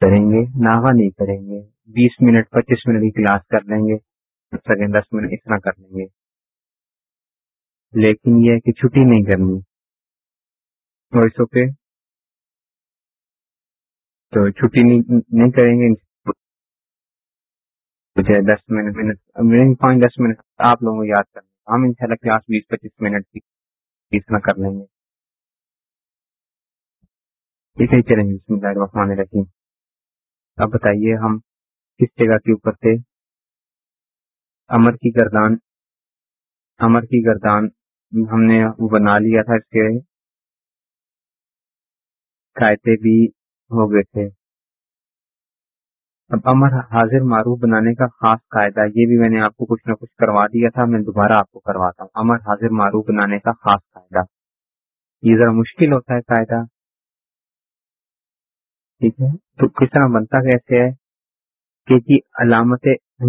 کریں گے ناغا نہیں کریں گے، بیس منٹ، پچیس منٹ کی کلاس کر لیں گے سیکنڈ دس منٹ اتنا کر لیں گے۔ لیکن یہ کہ چھٹی نہیں کرنی۔ Voice okay? تو چھٹی نہیں کریں گے۔ مجھے دس منٹ منٹ پانچ، دس منٹ آپ لوگوں کو یاد کرنا ہم ان شاء اللہ کلاس بیس، پچیس منٹ کی اتنا کر لیں گے۔ ٹھیک ہے، چلیں گے بسم اللہ الرحمن الرحیم۔ اب بتائیے ہم کس جگہ کے اوپر تھے؟ امر کی گردان، امر کی گردان ہم نے وہ بنا لیا تھا اس کے قائدے بھی ہو گئے تھے۔ اب امر حاضر معروف بنانے کا خاص قاعدہ، یہ بھی میں نے آپ کو کچھ نہ کچھ کروا دیا تھا، میں دوبارہ آپ کو کرواتا ہوں۔ امر حاضر معروف بنانے کا خاص قاعدہ۔ یہ ذرا مشکل ہوتا ہے قاعدہ۔ ٹھیک ہے؟ تو کس طرح بنتا کیسے ہے؟ کہ جی علامت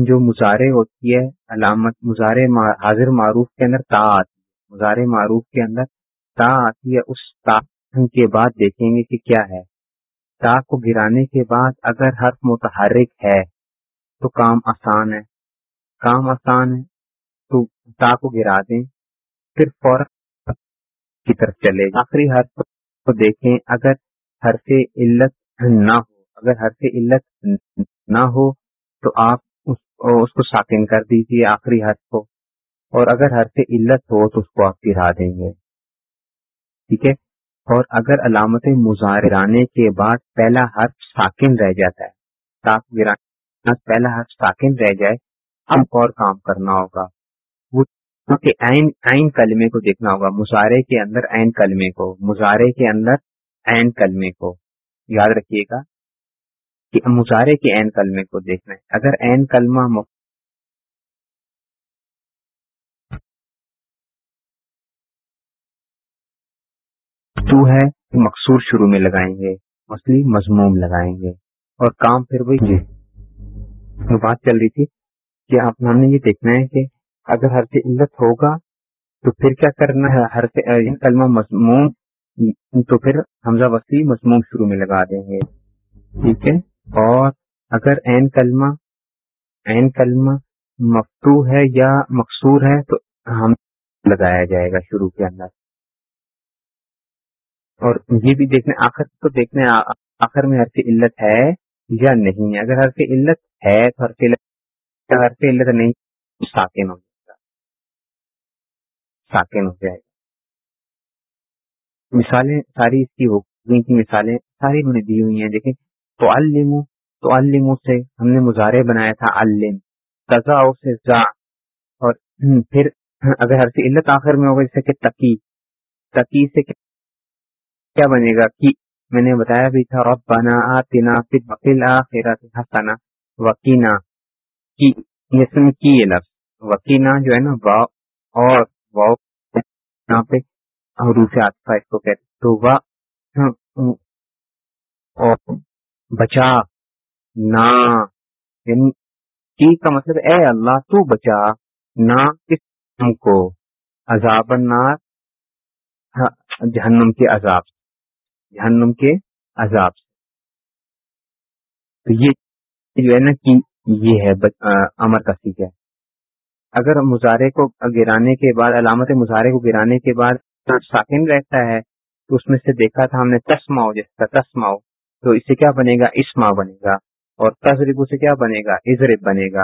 جو مظاہرے ہوتی ہے، علامت مظاہرے حاضر معروف کے اندر تا آتی ہے۔ مظاہرے معروف کے اندر تا آتی ہے، اس تا کے بعد دیکھیں گے کہ کیا ہے۔ تا کو گرانے کے بعد اگر حرف متحرک ہے تو کام آسان ہے۔ کام آسان ہے تو تا کو گرا دیں، پھر فوراً کی طرف چلے۔ آخری حرف کو دیکھیں، اگر حرف علت نہ ہو۔ اگر حرف علت نہ ہو تو آپ اس کو ساکن کر دیجیے آخری حرف کو۔ اور اگر حرف علت ہو تو اس کو آپ گرا دیں گے۔ ٹھیک ہے؟ اور اگر علامت مظاہرانے کے بعد پہلا حرف ساکن رہ جاتا ہے تاک گرانا پہلا حرف ساکن رہ جائے، اب اور کام کرنا ہوگا۔ وہ عین کلمے کو دیکھنا ہوگا۔ مظاہرے کے اندر عین کلمے کو، مظاہرے کے اندر عین کلمے کو۔ یاد رکھیے گا کہ مظاہرے کے عین کلمے کو دیکھنا ہے۔ اگر عین کلمہ تو ہے مقصور شروع میں لگائیں گے، مسلی مضموم لگائیں گے اور کام پھر وہی جی بات چل رہی تھی کہ آپ نے یہ دیکھنا ہے کہ اگر ہر سے علت ہوگا تو پھر کیا کرنا ہے؟ ہر سے کلمہ مضموم تو پھر حمزہ وسیع مضموم شروع میں لگا دیں گے۔ ٹھیک ہے؟ اور اگر این کلمہ این کلمہ مفتو ہے یا مقصور ہے تو ہم لگایا جائے گا شروع کے اندر۔ اور یہ بھی دیکھنے، آخر تو دیکھنے، آخر میں ہر کی علت ہے یا نہیں؟ اگر ہر کی علت ہے تو ہر کی ہر کی علت نہیں ساکن ہو جائے گا۔ ساکن ہو جائے گا۔ مثالیں ساری اس کی کی مثالیں ساری انہوں نے دی ہوئی ہیں۔ دیکھیں تو الم تو الم سے ہم نے مظاہرے بنایا تھا الم تزا سے زا۔ اور پھر اگر ہر سی علت آخر میں ہوگا، جیسے کہ تقی۔ تقی سے کیا بنے گا؟ کی میں نے بتایا بھی تھا رب بنا آتنا فی وکیل آخرت حسنا وکینا کی اس میں کی لفظ وکینا جو ہے نا وا اور واؤ یہاں پہ حروف آتفا اس کو کہتے تو وا اور بچا نہ یعنی کی کا مطلب اے اللہ تو بچا نہ کس کو عذاب النار جہنم کے عذاب جہنم کے عذاب تو یہ جو ہے نا کہ یہ ہے امر کا سیکھ ہے۔ اگر مظاہرے کو گرانے کے بعد، علامت مظاہرے کو گرانے کے بعد ساکن رہتا ہے تو اس میں سے دیکھا تھا ہم نے تسماؤ جیسا تسماؤ۔ تو اس سے کیا بنے گا؟ اسما بنے گا۔ اور تجربو سے کیا بنے گا؟ ازرب بنے گا۔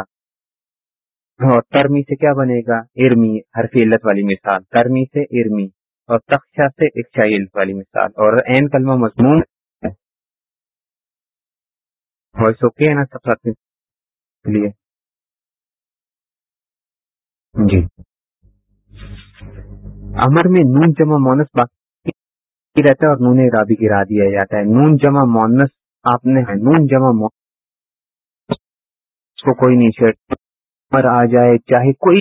اور ترمی سے کیا بنے گا؟ ارمی، حرفی علت والی مثال۔ ترمی سے ارمی۔ اور تخشا سے ایک چائلڈ والی مثال۔ اور این کلمہ مضمون وائس اوکے ہے نا سب ساتھ لیے جی۔ امر میں نون جمع مونس باقی رہتا ہے اور نون رابی گرا دیا جاتا ہے۔ نون جمع مونس آپ نے نون جمع مونس کو کوئی نہیں شرٹ امر آ جائے، چاہے کوئی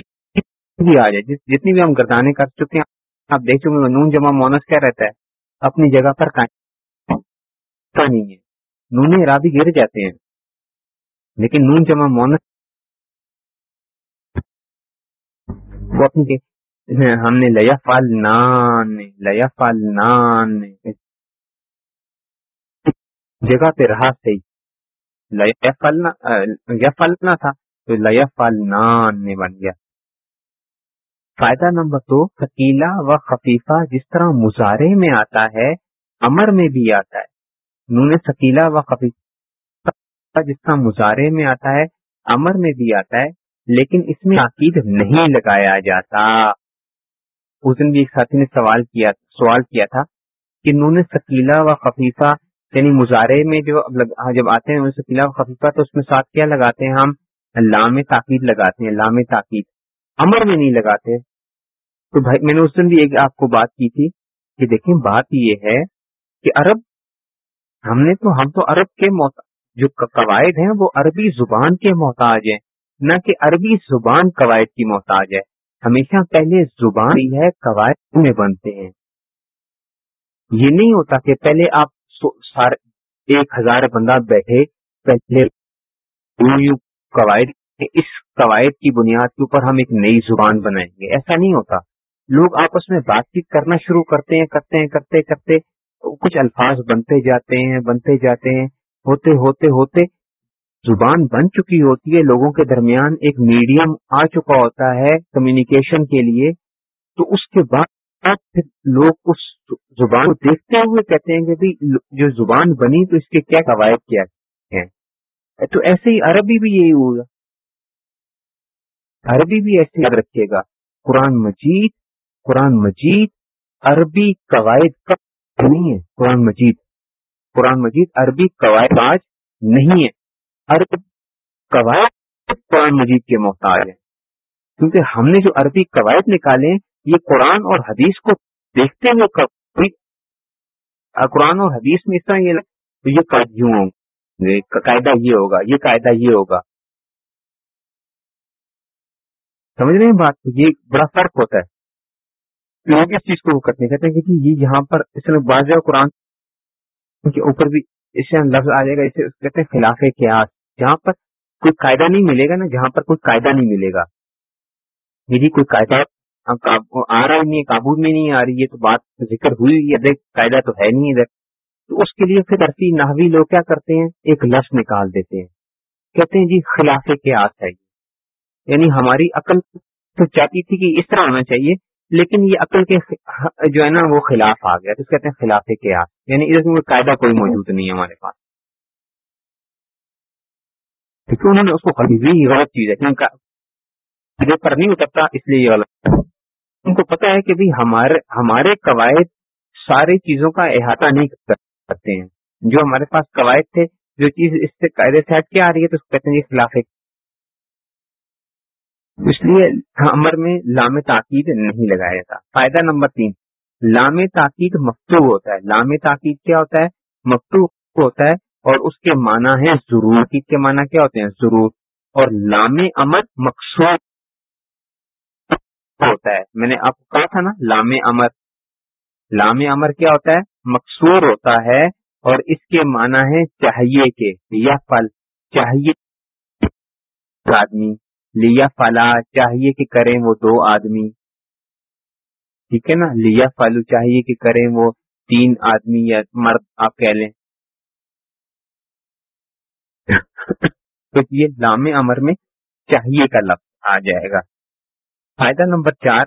بھی آ جائے جتنی بھی ہم گردانے کر چکے ہیں، آپ دیکھ چکے نون جمع مونس کیا رہتا ہے؟ اپنی جگہ پر نہیں ہے۔ نون رابی گر جاتے ہیں۔ لیکن نون جمع مونس وہ اپنی ہم نے لیا فال نان لیا فال نان جگہ پہ رہا صحیح۔ فلنا تھا تو لیا فلنان نے بن گیا۔ فائدہ نمبر دو فکیلا و خفیفہ جس طرح مظاہرے میں آتا ہے امر میں بھی آتا ہے۔ نون سکیلا و خفیفہ جس طرح مظاہرے میں آتا ہے امر میں بھی آتا ہے، لیکن اس میں عقید نہیں لگایا جاتا۔ اس دن بھی ایک ساتھی نے سوال کیا سوال کیا تھا کہ نون سکیلا و خفیفہ یعنی مظاہرے میں جو جب آتے ہیں سکیلا و خفیفہ تو اس میں ساتھ کیا لگاتے ہیں ہم؟ لام تاکید لگاتے ہیں لام تاکید۔ امر میں نہیں لگاتے۔ تو بھائی، میں نے اس دن بھی ایک آپ کو بات کی تھی کہ دیکھیں، بات یہ ہے کہ عرب، ہم نے تو، ہم تو عرب کے جو قواعد ہیں وہ عربی زبان کے محتاج ہیں، نہ کہ عربی زبان قواعد کی محتاج ہے۔ ہمیشہ پہلے زبان ہی ہے، قواعد میں بنتے ہیں۔ یہ نہیں ہوتا کہ پہلے آپ ایک ہزار بندہ بیٹھے، پہلے قواعد، اس قواعد کی بنیاد کے اوپر ہم ایک نئی زبان بنائیں گے۔ ایسا نہیں ہوتا۔ لوگ آپس میں بات چیت کرنا شروع کرتے ہیں کرتے ہیں، کرتے کرتے، کچھ الفاظ بنتے جاتے ہیں، بنتے جاتے ہیں، ہوتے ہوتے ہوتے زبان بن چکی ہوتی ہے، لوگوں کے درمیان ایک میڈیم آ چکا ہوتا ہے کمیونیکیشن کے لیے۔ تو اس کے بعد پھر لوگ اس زبان کو دیکھتے ہوئے کہتے ہیں کہ جو زبان بنی تو اس کے کیا قواعد کیا ہیں۔ تو ایسے ہی عربی بھی یہی ہوگا عربی بھی ایسے یاد رکھیے گا۔ قرآن مجید قرآن مجید عربی قواعد کب نہیں ہے۔ قرآن مجید قرآن مجید عربی قواعد آج نہیں ہے۔ عرب قواعد قرآن مجید کے محتاج ہیں۔ کیونکہ ہم نے جو عربی قواعد نکالے یہ قرآن اور حدیث کو دیکھتے ہوئے قرآن اور حدیث میں اس طرح یہ یہ ہوں قاعدہ یہ ہوگا، یہ قاعدہ یہ ہوگا۔ سمجھ رہے ہیں بات؟ یہ بڑا فرق ہوتا ہے۔ لوگ اس چیز کو کرتے کہتے ہیں کہ یہ یہاں پر اس میں باز قرآن کے اوپر بھی اس سے لفظ آ جائے گا، اسے کہتے ہیں خلاف قیاس۔ جہاں پر کوئی قاعدہ نہیں ملے گا نا، جہاں پر کوئی قاعدہ نہیں ملے گا۔ میری کوئی قاعدہ آ رہا ہی نہیں قابو میں نہیں آ رہی ہے، تو بات ذکر ہوئی ہے قاعدہ تو ہے نہیں ادھر۔ تو اس کے لیے پھر عرفی نحوی لوگ کیا کرتے ہیں؟ ایک لفظ نکال دیتے ہیں۔ کہتے ہیں جی خلاف کے آس ہے۔ یعنی ہماری عقل تو چاہتی تھی کہ اس طرح ہونا چاہیے لیکن یہ عقل کے جو ہے نا وہ خلاف آ گیا، تو کہتے ہیں خلاف کے یعنی اس میں قاعدہ کوئی موجود نہیں ہے ہمارے پاس۔ کیونکہ انہوں نے اس کو خریدی یہ غلط چیز ہے، کیونکہ پر نہیں اترتا، اس لیے یہ غلط۔ ان کو پتا ہے کہ ہمارے ہمارے قواعد ساری چیزوں کا احاطہ نہیں کرتے ہیں۔ جو ہمارے پاس قواعد تھے، جو چیز اس سے قاعدے سے ہٹ کے آ رہی ہے، تو اس کو کہتے ہیں یہ خلاف اس لیے امر میں لام تاکید نہیں لگایا جاتا۔ فائدہ نمبر تین، لام تاکید مفتو ہوتا ہے۔ لام تاکید کیا ہوتا ہے؟ مفتو ہوتا ہے اور اس کے معنی ہے ضرور۔ کے معنی کیا ہوتے ہیں؟ ضرور۔ اور لام امر مقصود ہوتا ہے۔ میں نے آپ کو کہا تھا نا، لام امر۔ لام امر کیا ہوتا ہے؟ مقصور ہوتا ہے اور اس کے معنی ہے چاہیے کے۔ یا پل چاہیے آدمی۔ لیا فلا، چاہیے کہ کریں وہ دو آدمی۔ ٹھیک ہے نا؟ لیا فلو، چاہیے کہ کریں وہ تین آدمی یا مرد، آپ کہہ لیں۔ تو یہ لام امر میں چاہیے کا لفظ آ جائے گا۔ فائدہ نمبر چار،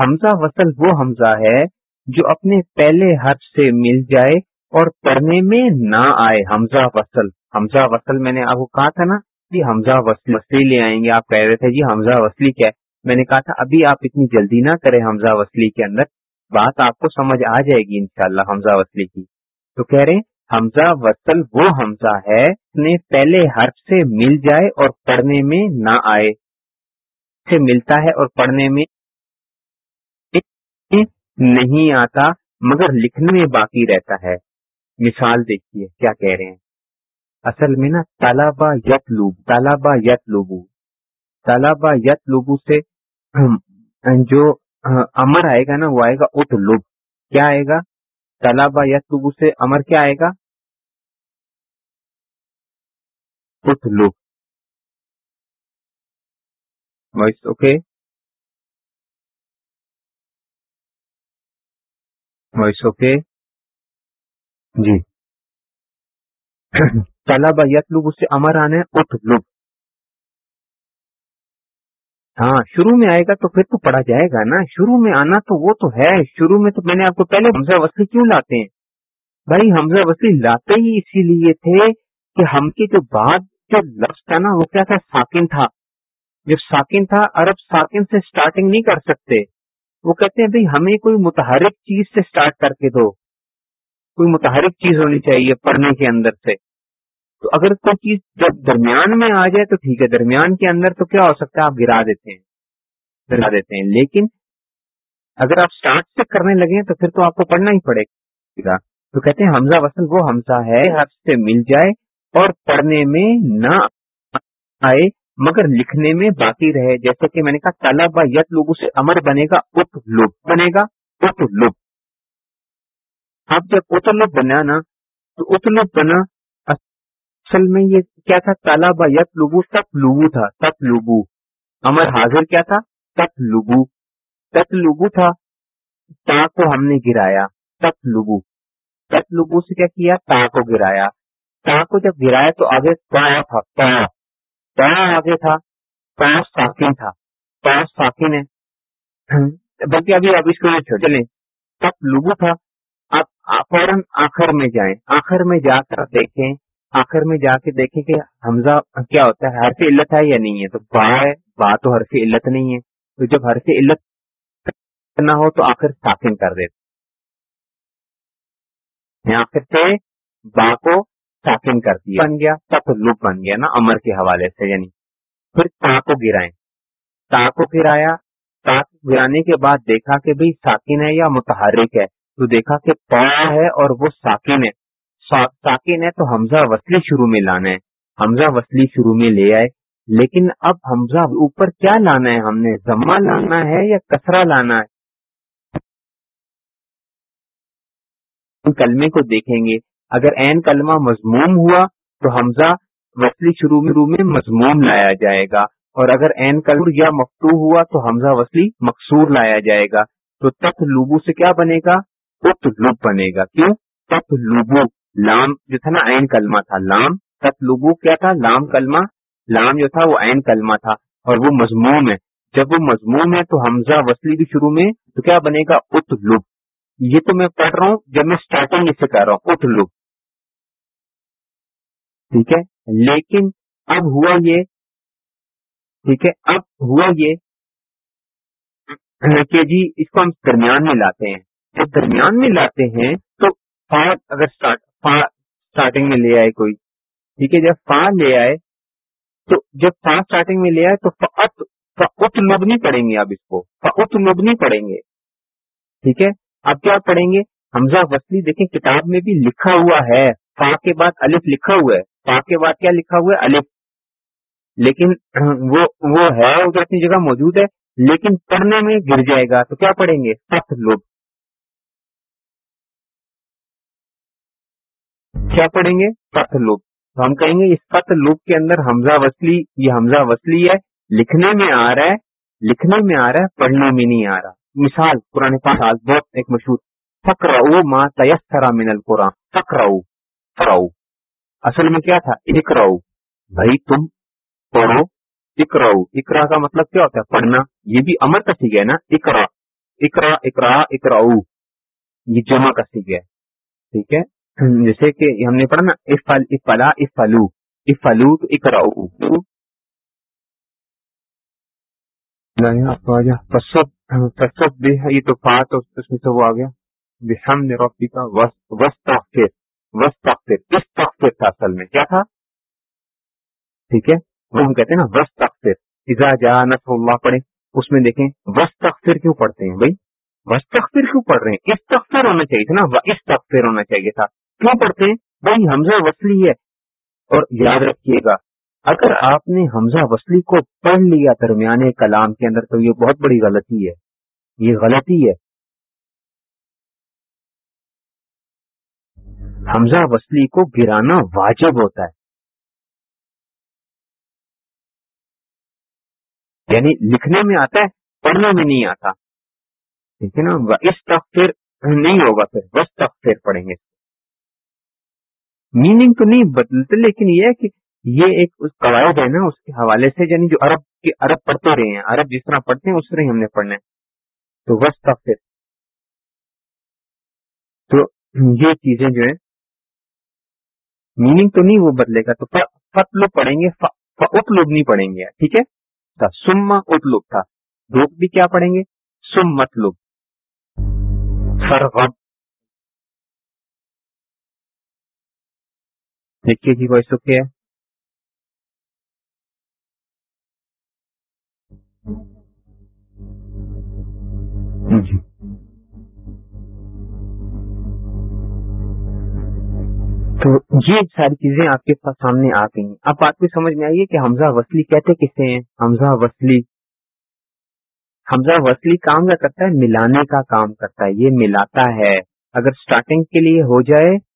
حمزہ وصل وہ حمزہ ہے جو اپنے پہلے حرف سے مل جائے اور پڑھنے میں نہ آئے۔ حمزہ وصل حمزہ وصل میں نے آپ کو کہا تھا نا جی حمزہ وصلی لے آئیں گے آپ کہہ رہے تھے جی حمزہ وصلی کیا ہے؟ میں نے کہا تھا ابھی آپ اتنی جلدی نہ کریں حمزہ وصلی کے اندر بات آپ کو سمجھ آ جائے گی انشاءاللہ حمزہ وصلی کی۔ تو کہہ رہے حمزہ وصل وہ حمزہ ہے اپنے پہلے حرف سے مل جائے اور پڑھنے میں نہ آئے۔ سے ملتا ہے اور پڑھنے میں نہیں آتا مگر لکھنے میں باقی رہتا ہے۔ مثال دیکھیے کیا کہہ رہے ہیں؟ اصل میں نا تالابا یت لوب تالابا یت لوبو تالابا یت لوبو سے جو امر آئے گا نا وہ آئے گا ات لوب کیا آئے گا؟ تالابا یت لوبو سے امر کیا آئے گا؟ ات لوب وائس اوکے۔ Voice okay. جی۔ طلبا یتلب اس سے امر آنے اتلب ہاں شروع میں آئے گا تو پھر تو پڑھا جائے گا نا۔ شروع میں آنا تو وہ تو ہے۔ شروع میں تو میں نے آپ کو پہلے حمزہ وسیع کیوں لاتے ہیں؟ بھائی، حمزہ وسیع لاتے ہی اسی لیے تھے کہ ہم کے جو بات، جو لفظ تھا نا، وہ کیا تھا؟ ساکن تھا۔ جب ساکن تھا، عرب ساکن سے سٹارٹنگ نہیں کر سکتے۔ وہ کہتے ہیں، بھائی، ہمیں کوئی متحرک چیز سے سٹارٹ کر کے دو۔ کوئی متحرک چیز ہونی چاہیے پڑھنے کے اندر سے۔ تو اگر کوئی چیز جب درمیان میں آ جائے تو ٹھیک ہے، درمیان کے اندر تو کیا ہو سکتا ہے؟ آپ گرا دیتے ہیں، گرا دیتے ہیں۔ لیکن اگر آپ اسٹارٹ سے کرنے لگے تو پھر تو آپ کو پڑھنا ہی پڑے گا۔ تو کہتے ہیں، حمزہ وصل وہ حمزہ ہے، ہر سے مل جائے اور پڑھنے میں نہ آئے، مگر لکھنے میں باقی رہے۔ جیسے کہ میں نے کہا طلبا یت لوگوں سے امر بنے گا ات لب بنے گا ات لب اب جب ات لف بنا نا تو ات اتلب بنا اصل میں یہ کیا تھا؟ طلبا یت لبو تپ لبو تھا تپ لبو امر حاضر کیا تھا؟ تپ لبو تت لبو تھا، تا کو ہم نے گرایا تپ لبو تت لبو سے کیا کیا؟ تا کو گرایا۔ تا کو جب گرایا تو آگے تا تھا، تا۔ تا آگے تھا، تا ساکن تھا۔ تا ساکن ہے۔ بلکہ ابھی اب اس کو چلیں تپ لبو تھا۔ آپ فوراً آخر میں جائیں۔ آخر میں جا کر دیکھیں۔ آخر میں جا کے دیکھیں کہ حمزہ کیا ہوتا ہے، حرف علت ہے یا نہیں ہے؟ تو با ہے، با تو حرف علت نہیں ہے۔ تو جب حرف علت کرنا ہو تو آخر ساکن کر دیتے آخر سے با کو ساکن کر دیا۔ بن گیا تقلب بن گیا نا، امر کے حوالے سے یعنی۔ پھر تا کو گرائیں۔ تا کو گرایا، تا کو گرانے کے بعد دیکھا کہ بھئی ساکن ہے یا متحرک ہے۔ تو دیکھا کہ پا ہے اور وہ ساکن ہے۔ ساکن ہے تو حمزہ وصلی شروع میں لانا ہے۔ حمزہ وصلی شروع میں لے آئے۔ لیکن اب حمزہ اوپر کیا لانا ہے؟ ہم نے زما لانا ہے یا کسرا لانا ہے؟ کلمے کو دیکھیں گے۔ اگر این کلمہ مضموم ہوا تو حمزہ وصلی شروع شروع میں مضموم لایا جائے گا۔ اور اگر این کلور یا مکتو ہوا تو حمزہ وصلی مقصور لایا جائے گا۔ تو تت لوبو سے کیا بنے گا؟ تت لوب بنے گا۔ کیوں؟ تت لوبو لام جو تھا نا عین کلمہ تھا، لام تطلبو کیا تھا؟ لام کلمہ، لام جو تھا وہ عین کلمہ تھا، اور وہ مضموم ہے۔ جب وہ مضموم ہے تو حمزہ وصلی بھی شروع میں، تو کیا بنے گا؟ اتلب یہ تو میں پڑھ رہا ہوں، جب میں اسٹارٹنگ اسے کر رہا ہوں اتلب ٹھیک ہے؟ لیکن اب ہوا یہ، ٹھیک ہے؟ اب ہوا یہ کہ جی اس کو ہم درمیان میں لاتے ہیں۔ جب درمیان میں لاتے ہیں تو فات اگر فا اسٹارٹنگ میں لے آئے کوئی۔ ٹھیک ہے، جب فا لے آئے، تو جب فا اسٹارٹنگ میں لے آئے، تو فعت فعت مبنی پڑیں گے آپ اس کو۔ فعت مبنی پڑیں گے۔ ٹھیک ہے؟ اب کیا پڑھیں گے؟ حمزہ وسلی دیکھیں کتاب میں بھی لکھا ہوا ہے۔ فا کے بعد الف لکھا ہوا ہے۔ فا کے بعد کیا لکھا ہوا ہے؟ الف۔ لیکن وہ وہ ہے ادھر اپنی جگہ موجود ہے، لیکن پڑھنے میں گر جائے گا۔ تو کیا پڑھیں گے؟ فت لب کیا پڑھیں گے؟ فتلوب تو ہم کہیں گے، اس فتلوب کے اندر حمزہ وسلی یہ حمزہ وسلی ہے، لکھنے میں آ رہا ہے، لکھنے میں آ رہا ہے، پڑھنے میں نہیں آ رہا۔ مثال، قرآن پاک بہت ایک مشہور۔ فکر ما تیسرا من القرآن۔ فکر فراؤ اصل میں کیا تھا؟ اکراؤ بھائی، تم پڑھو اکرا اکرا کا مطلب کیا ہوتا ہے؟ پڑھنا۔ یہ بھی امر کا سیکھ ہے نا؟ اکرا اکرا اکرا اکراؤ یہ جمع کا سیکھ ہے۔ ٹھیک ہے؟ جیسے کہ ہم نے پڑھا نا افل افلا افلو افلو اکراؤ تصب بھی ہے، یہ تو فا اس میں سے وہ آ گیا۔ کا تھا اصل میں۔ کیا تھا؟ ٹھیک ہے؟ وہ ہم کہتے ہیں نا اذا نصر اللہ اس میں دیکھیں وسطر کیوں پڑھتے ہیں بھائی؟ بس تخفیر کیوں پڑھ رہے ہیں؟ استغفر ہونا چاہیے تھا نا۔ استغفر ہونا چاہیے تھا۔ کیوں پڑھتے ہیں؟ بھائی، حمزہ وصلی ہے۔ اور یاد رکھیے گا، اگر آپ نے حمزہ وصلی کو پڑھ لیا درمیان کلام کے اندر، تو یہ بہت بڑی غلطی ہے۔ یہ غلطی ہے۔ حمزہ وصلی کو گرانا واجب ہوتا ہے۔ یعنی لکھنے میں آتا ہے، پڑھنے میں نہیں آتا۔ ٹھیک ہے نا؟ اس تخر نہیں ہوگا پھر، بس تخر پڑھیں گے۔ میننگ تو نہیں بدلتے، لیکن یہ ہے کہ یہ ایک قواعد ہے نا، اس کے حوالے سے یعنی جو عرب کے عرب پڑھتے رہے ہیں، عرب جس طرح پڑھتے ہیں، اس طرح ہی ہم نے پڑھنا ہے۔ تو بس تخر تو یہ چیزیں جو ہیں میننگ تو نہیں وہ بدلے گا، تو فتلو پڑھیں گے اتلوب نہیں پڑھیں گے، ٹھیک ہے؟ سما اتلوب تھا۔ روک بھی کیا پڑھیں گے؟ سم لوگ لوگ دیکھیے جی وائس اوکے ہے؟ جی۔ تو یہ ساری چیزیں آپ کے پاس سامنے آ گئی ہیں۔ اب بات کو سمجھ میں آئیے کہ حمزہ وصلی کہتے کسے ہیں؟ حمزہ وصلی۔ حمزہ وصلی کام کیا کرتا ہے، ملانے کا کام کرتا ہے، یہ ملاتا ہے۔ اگر سٹارٹنگ کے لیے ہو جائے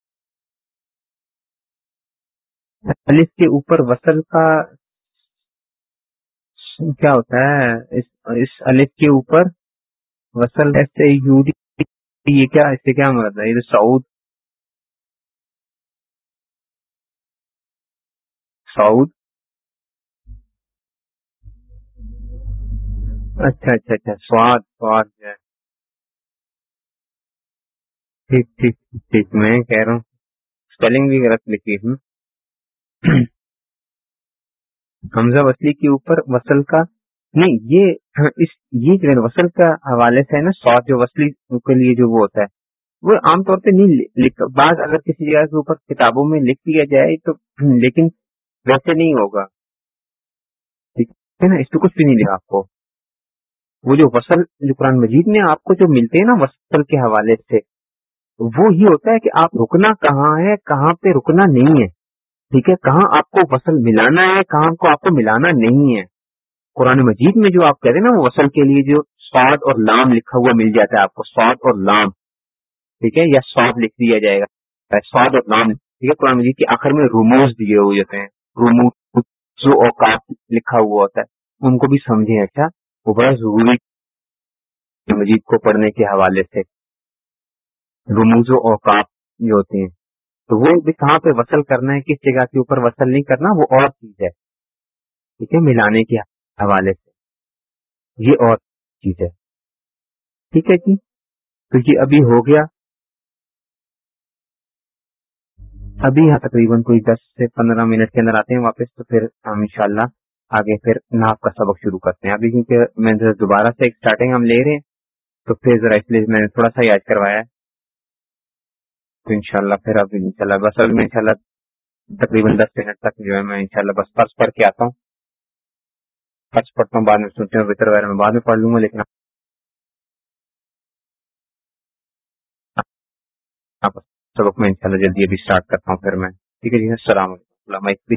الف کے اوپر وصل کا کیا ہوتا ہے، اس الف کے اوپر وصل ایسے یہ کیا، اس سے کیا مرد ہے؟ یہ سعود سعود۔ اچھا اچھا اچھا سواد سواد جو ہے۔ ٹھیک ٹھیک ٹھیک، میں کہہ رہا ہوں۔ اسپیلنگ بھی غلط لکھی ہوں حمزہ وسلی کے اوپر وصل کا۔ نہیں، یہ اس، یہ جو ہے وصل کا حوالے سے ہے نا، سواد جو وصلی کے لیے جو وہ ہوتا ہے، وہ عام طور پہ نہیں لکھ، بعض اگر کسی جگہ کے اوپر کتابوں میں لکھ دیا جائے تو لیکن ویسے نہیں ہوگا۔ ٹھیک ہے نا، اس کو کچھ بھی نہیں لکھا آپ کو۔ وہ جو وصل جو قرآن مجید میں آپ کو جو ملتے ہیں نا وصل کے حوالے سے وہ ہی ہوتا ہے کہ آپ رکنا کہاں ہے کہاں پہ رکنا نہیں ہے ٹھیک ہے کہاں آپ کو وصل ملانا ہے کہاں کو آپ کو ملانا نہیں ہے قرآن مجید میں جو آپ کہتے ہیں نا وہ وصل کے لیے جو سواد اور لام لکھا ہوا مل جاتا ہے آپ کو سواد اور لام ٹھیک ہے یا سواد لکھ دیا جائے گا سواد اور لام ٹھیک ہے قرآن مجید کے آخر میں روموز دیے ہوئے ہوتے ہیں جو اوقات لکھا ہوا ہوتا ہے ان کو بھی سمجھیں اچھا وہ بڑا ضروری مجید کو پڑھنے کے حوالے سے رموز و اوقات جو ہوتے ہیں۔ تو وہ بھی کہاں پہ وصل کرنا ہے، کس جگہ کے اوپر وصل نہیں کرنا، وہ اور چیز ہے۔ ٹھیک ہے، ملانے کے حوالے سے۔ یہ اور چیز ہے۔ ٹھیک ہے جی۔ تو یہ ابھی ہو گیا۔ ابھی یہاں تقریباً کوئی دس سے پندرہ منٹ کے اندر آتے ہیں، واپس تو پھر ہم انشاءاللہ آگے پھر ناپ کا سبق شروع کرتے ہیں۔ ابھی کیونکہ میں دوبارہ سے ایک اسٹارٹنگ ہم لے رہے ہیں، تو پھر ذرا اس لیے میں نے تھوڑا سا یاد کروایا۔ ہے تو انشاءاللہ پھر اب انشاءاللہ بس اب میں انشاءاللہ تقریباً دس منٹ تک جو ہے میں انشاءاللہ بس فرض پڑھ کے آتا ہوں۔ فرض پڑھتا ہوں بعد میں سنتے ہیں، وطر وغیرہ میں بعد میں پڑھ لوں گا، لیکن سبق میں انشاءاللہ جلدی ابھی اسٹارٹ کرتا ہوں پھر میں۔ ٹھیک ہے جی السلام علیکم۔